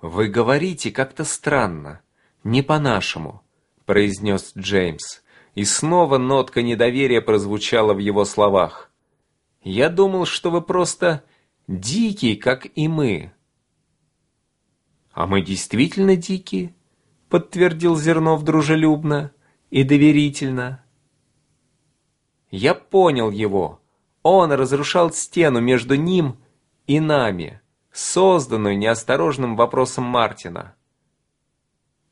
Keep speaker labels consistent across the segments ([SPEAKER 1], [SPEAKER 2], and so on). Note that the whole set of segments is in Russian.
[SPEAKER 1] «Вы говорите как-то странно, не по-нашему», — произнес Джеймс, и снова нотка недоверия прозвучала в его словах. «Я думал, что вы просто дикий, как и мы». «А мы действительно дикие?» — подтвердил Зернов дружелюбно и доверительно. Я понял его. Он разрушал стену между ним и нами, созданную неосторожным вопросом Мартина.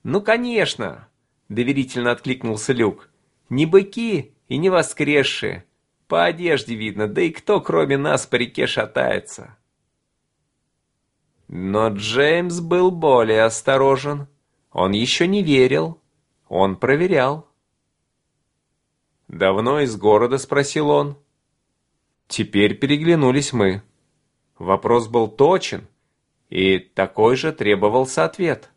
[SPEAKER 1] «Ну, конечно!» — доверительно откликнулся Люк. «Не быки и не воскресшие. По одежде видно, да и кто, кроме нас, по реке шатается?» Но Джеймс был более осторожен. Он еще не верил. Он проверял. «Давно из города?» — спросил он. Теперь переглянулись мы. Вопрос был точен, и такой же требовался ответ.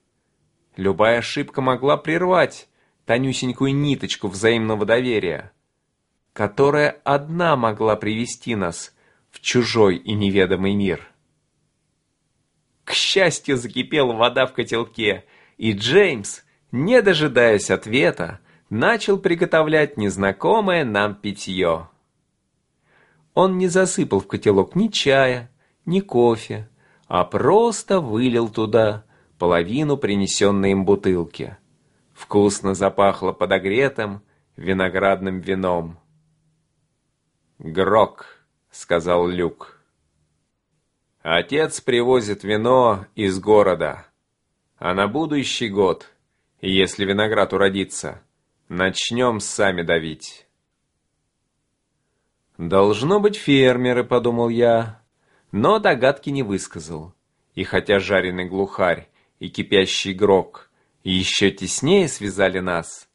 [SPEAKER 1] Любая ошибка могла прервать тонюсенькую ниточку взаимного доверия, которая одна могла привести нас в чужой и неведомый мир. К счастью, закипела вода в котелке, и Джеймс, не дожидаясь ответа, начал приготовлять незнакомое нам питье. Он не засыпал в котелок ни чая, ни кофе, а просто вылил туда половину принесенной им бутылки. Вкусно запахло подогретым виноградным вином. «Грок», — сказал Люк. «Отец привозит вино из города, а на будущий год, если виноград уродится, начнем сами давить». «Должно быть фермеры», — подумал я, но догадки не высказал. И хотя жареный глухарь и кипящий грок еще теснее связали нас,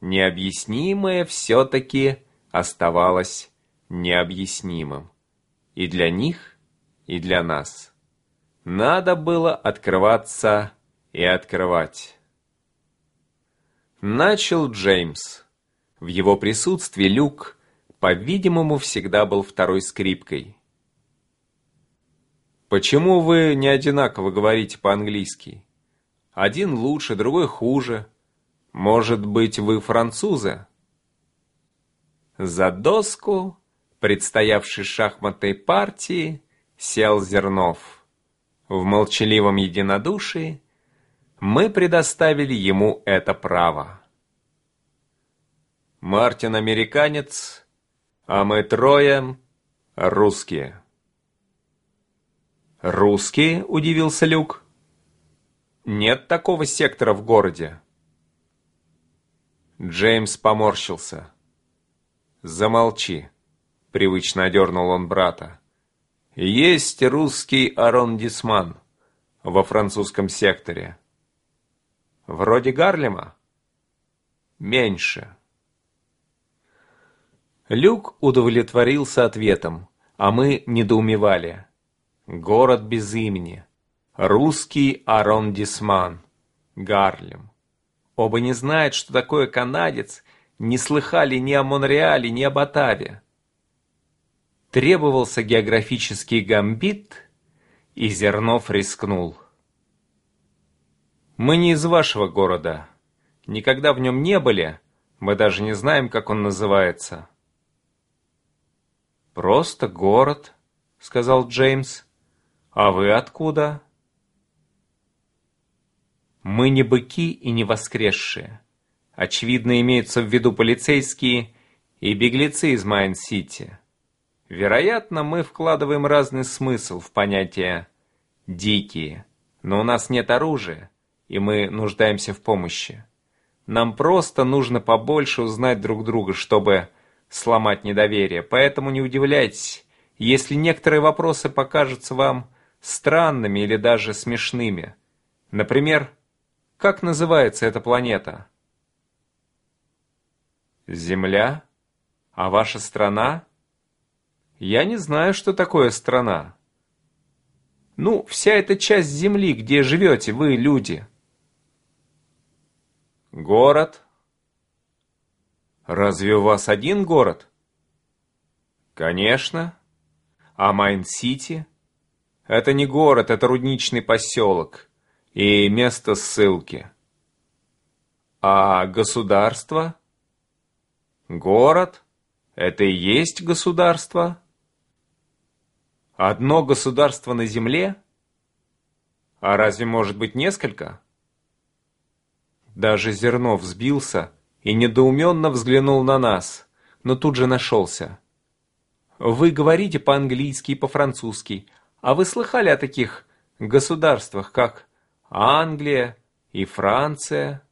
[SPEAKER 1] необъяснимое все-таки оставалось необъяснимым. И для них, и для нас. Надо было открываться и открывать. Начал Джеймс. В его присутствии Люк, по-видимому, всегда был второй скрипкой. Почему вы не одинаково говорите по-английски? Один лучше, другой хуже. Может быть, вы французы? За доску предстоявшей шахматной партии сел Зернов. В молчаливом единодушии мы предоставили ему это право. Мартин американец, а мы трое русские. «Русские?» – удивился Люк. «Нет такого сектора в городе». Джеймс поморщился. «Замолчи», — привычно одернул он брата. «Есть русский арондисман во французском секторе. Вроде Гарлема? Меньше». Люк удовлетворился ответом, а мы недоумевали. Город без имени. Русский арондисман. Гарлем. Оба не знают, что такое канадец, не слыхали ни о Монреале, ни об Оттаве. Требовался географический гамбит, и Зернов рискнул. «Мы не из вашего города. Никогда в нем не были. Мы даже не знаем, как он называется». «Просто город», — сказал Джеймс. «А вы откуда?» «Мы не быки и не воскресшие. Очевидно, имеются в виду полицейские и беглецы из Майн-Сити. Вероятно, мы вкладываем разный смысл в понятие «дикие», но у нас нет оружия, и мы нуждаемся в помощи. Нам просто нужно побольше узнать друг друга, чтобы сломать недоверие, поэтому не удивляйтесь, если некоторые вопросы покажутся вам странными или даже смешными. Например, как называется эта планета? Земля? А ваша страна? Я не знаю, что такое страна. Ну, вся эта часть Земли, где живете вы, люди. Город? Разве у вас один город? Конечно. А Майн-Сити? Это не город, это рудничный поселок. и место ссылки. А государство? Город? Это и есть государство? Одно государство на земле? А разве может быть несколько? Даже Зернов взбился и недоуменно взглянул на нас, но тут же нашелся. Вы говорите по-английски и по-французски, а вы слыхали о таких государствах, как Англия и Франция?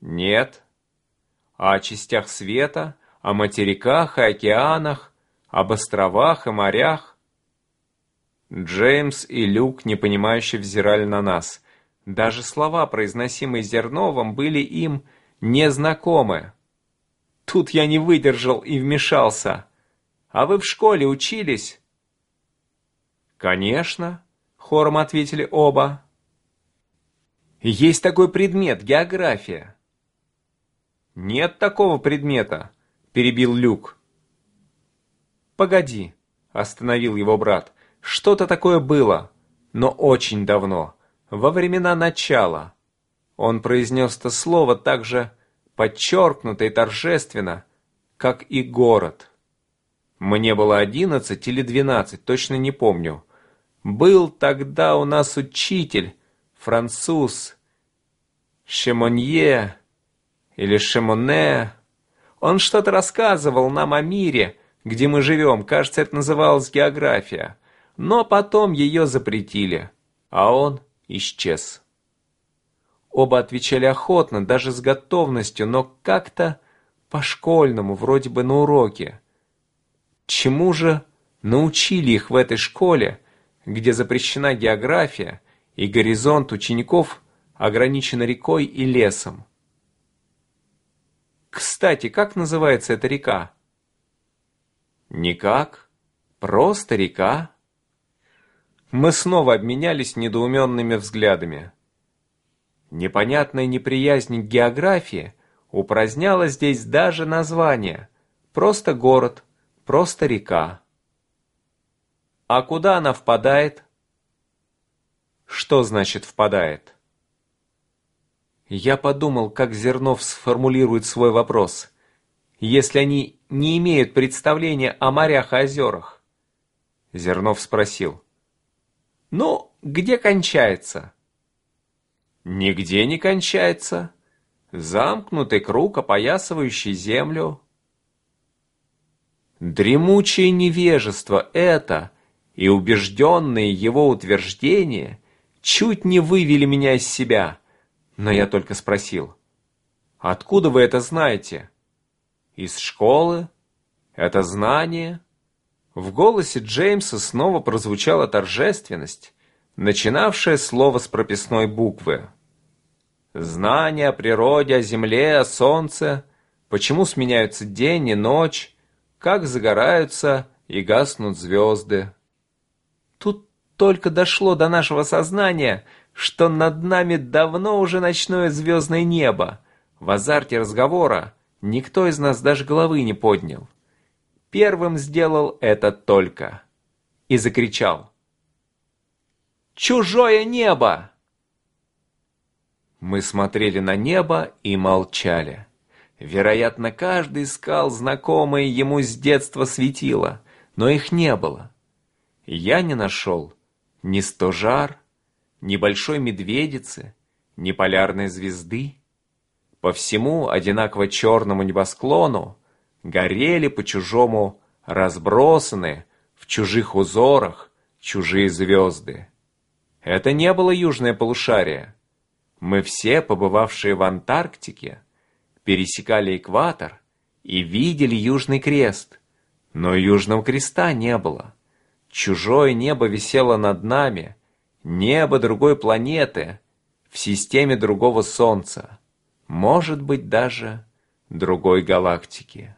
[SPEAKER 1] Нет. А о частях света, о материках и океанах, об островах и морях? Джеймс и Люк непонимающе взирали на нас. Даже слова, произносимые Зерновым, были им незнакомы. Тут я не выдержал и вмешался. «А вы в школе учились?» «Конечно», — хором ответили оба. «Есть такой предмет — география». «Нет такого предмета», — перебил Люк. «Погоди», — остановил его брат. «Что-то такое было, но очень давно, во времена начала». Он произнес это слово так же подчеркнуто и торжественно, как и город. Мне было одиннадцать или двенадцать, точно не помню. Был тогда у нас учитель, француз, Шемонье или Шемоне. Он что-то рассказывал нам о мире, где мы живем, кажется, это называлось география. Но потом ее запретили, а он исчез. Оба отвечали охотно, даже с готовностью, но как-то по-школьному, вроде бы на уроке. Чему же научили их в этой школе, где запрещена география, и горизонт учеников ограничен рекой и лесом. Кстати, как называется эта река? Никак. Просто река. Мы снова обменялись недоуменными взглядами. Непонятная неприязнь к географии упраздняла здесь даже название. Просто город, просто река. А куда она впадает? Что значит «впадает»? Я подумал, как Зернов сформулирует свой вопрос. Если они не имеют представления о морях и озерах. Зернов спросил. Ну, где кончается? Нигде не кончается. Замкнутый круг, опоясывающий землю. Дремучее невежество это и убежденные его утверждения чуть не вывели меня из себя, но я только спросил, «Откуда вы это знаете?» «Из школы? Это знание?» В голосе Джеймса снова прозвучала торжественность, начинавшая слово с прописной буквы. Знание о природе, о земле, о солнце, почему сменяются день и ночь, как загораются и гаснут звезды. Тут только дошло до нашего сознания, что над нами давно уже ночное звездное небо. В азарте разговора никто из нас даже головы не поднял. Первым сделал это только. И закричал. «Чужое небо!» Мы смотрели на небо и молчали. Вероятно, каждый искал знакомые ему с детства светила, но их не было. Я не нашел ни стожар, ни большой медведицы, ни полярной звезды. По всему одинаково черному небосклону горели по-чужому разбросаны в чужих узорах чужие звезды. Это не было южное полушарие. Мы все, побывавшие в Антарктике, пересекали экватор и видели Южный Крест, но Южного Креста не было. Чужое небо висело над нами, небо другой планеты, в системе другого Солнца, может быть даже другой галактики.